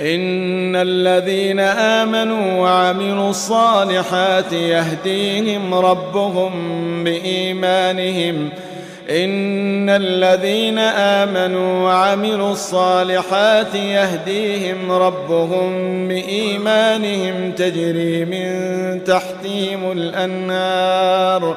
ان الذين امنوا وعملوا الصالحات يهديهم ربهم بايمانهم ان الذين امنوا وعملوا الصالحات يهديهم ربهم بايمانهم تجري من تحتهم الانهار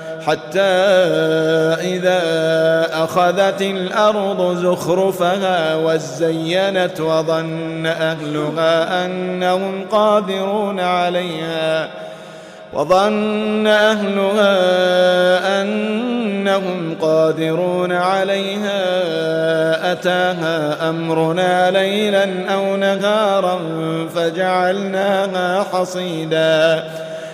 حتى إذا أخذت الأرض زخرفها وزينت وظن أهلها أنهم قادرون عليها وظن أهلها أنهم قادرون عليها أتاها أمرنا ليلا أو نهارا فجعلناها حصيداً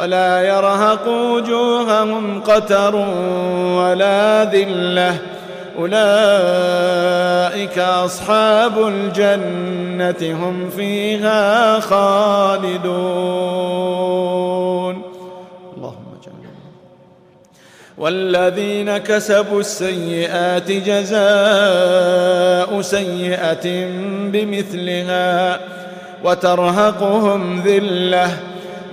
ولا يرهق وجوههم قتر ولا ذلة. أولئك أصحاب الجنة هم فيها خالدون. اللهم جل والذين كسبوا السيئات جزاء سيئة بمثلها وترهقهم ذِلَّةٌ.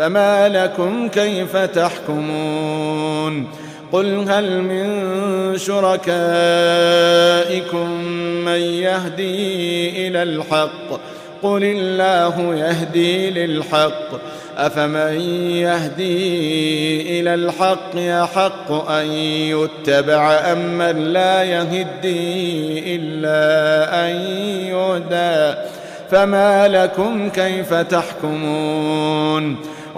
فما لكم كيف تحكمون قل هل من شركائكم من يهدي إلى الحق قل الله يهدي للحق أفمن يهدي إلى الحق يحق أن يتبع أم من لا يهدي إلا أن يهدى فما لكم كيف تحكمون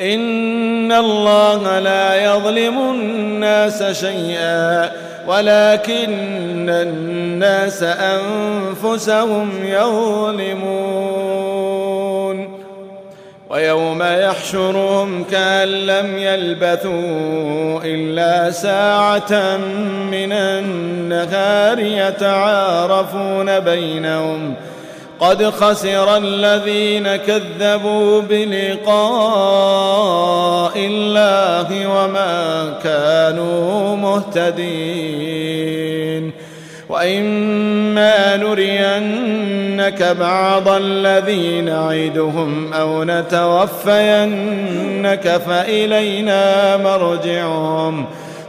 ان الله لا يظلم الناس شيئا ولكن الناس انفسهم يظلمون ويوم يحشرهم كأن لم يلبثوا إلا ساعة من النهار يتعارفون بينهم ۖ قد خسر الذين كذبوا بلقاء الله وما كانوا مهتدين وإما نرينك بعض الذين عيدهم أو نتوفينك فإلينا مرجعهم فإلينا مرجعهم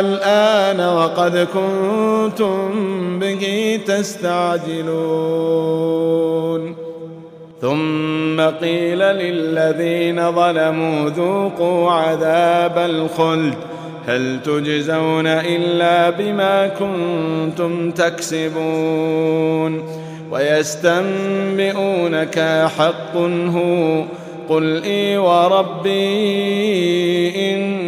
الآن وقد كنتم به تستعجلون. ثم قيل للذين ظلموا ذوقوا عذاب الخلد. هل تجزون إلا بما كنتم تكسبون. ويستنبئونك حق هو. قل إي وربي إن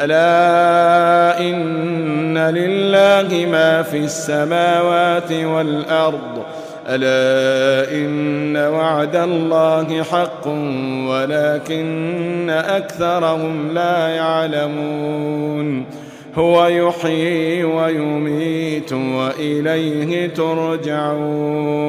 ألا إن لله ما في السماوات والأرض ألا إن وعد الله حق ولكن أكثرهم لا يعلمون هو يحيي ويميت وإليه ترجعون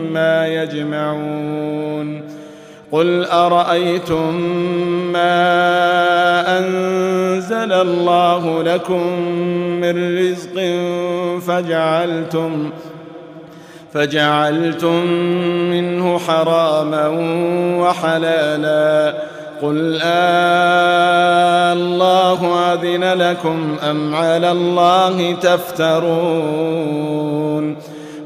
ما يجمعون. قل أرأيتم ما أنزل الله لكم من رزق فجعلتم فجعلتم منه حراما وحلالا. قل الله أذن لكم أم على الله تفترون.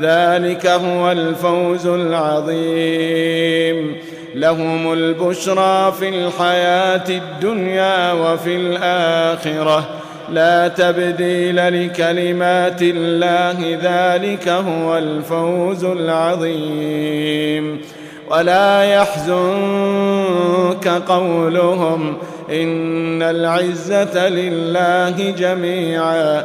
ذلك هو الفوز العظيم. لهم البشرى في الحياة الدنيا وفي الآخرة. لا تبديل لكلمات الله ذلك هو الفوز العظيم. ولا يحزنك قولهم إن العزة لله جميعا.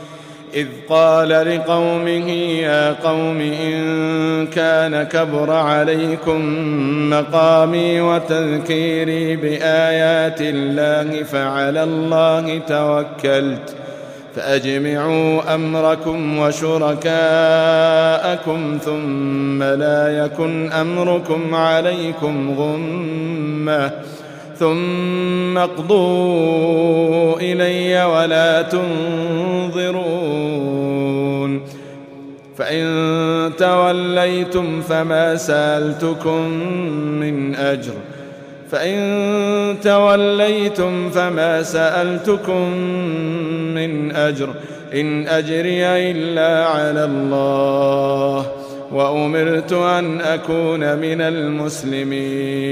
إذ قال لقومه يا قوم إن كان كبر عليكم مقامي وتذكيري بآيات الله فعلى الله توكلت فأجمعوا أمركم وشركاءكم ثم لا يكن أمركم عليكم غمّة ثم اقضوا إلي ولا تنظرون. فإن توليتم فما سألتكم من أجر فإن توليتم فما سألتكم من أجر إن أجري إلا على الله وأمرت أن أكون من المسلمين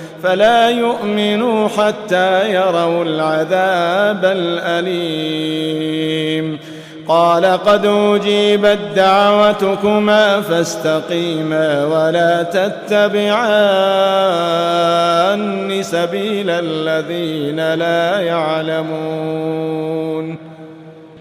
فلا يؤمنوا حتى يروا العذاب الأليم. قال قد أجيبت دعوتكما فاستقيما ولا تتبعان سبيل الذين لا يعلمون.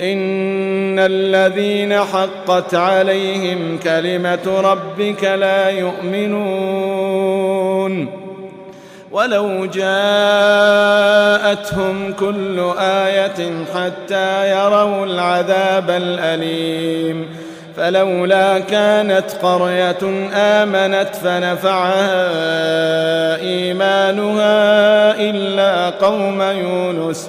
ان الذين حقت عليهم كلمه ربك لا يؤمنون ولو جاءتهم كل إيه حتى يروا العذاب الاليم فلولا كانت قريه امنت فنفعها ايمانها الا قوم يونس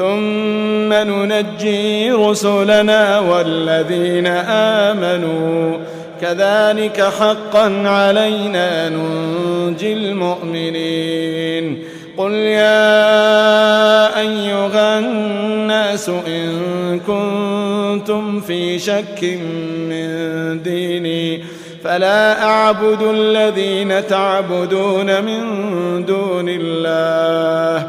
ثم ننجي رسلنا والذين آمنوا. كذلك حقا علينا ننجي المؤمنين. قل يا أيها الناس إن كنتم في شك من ديني فلا أعبد الذين تعبدون من دون الله.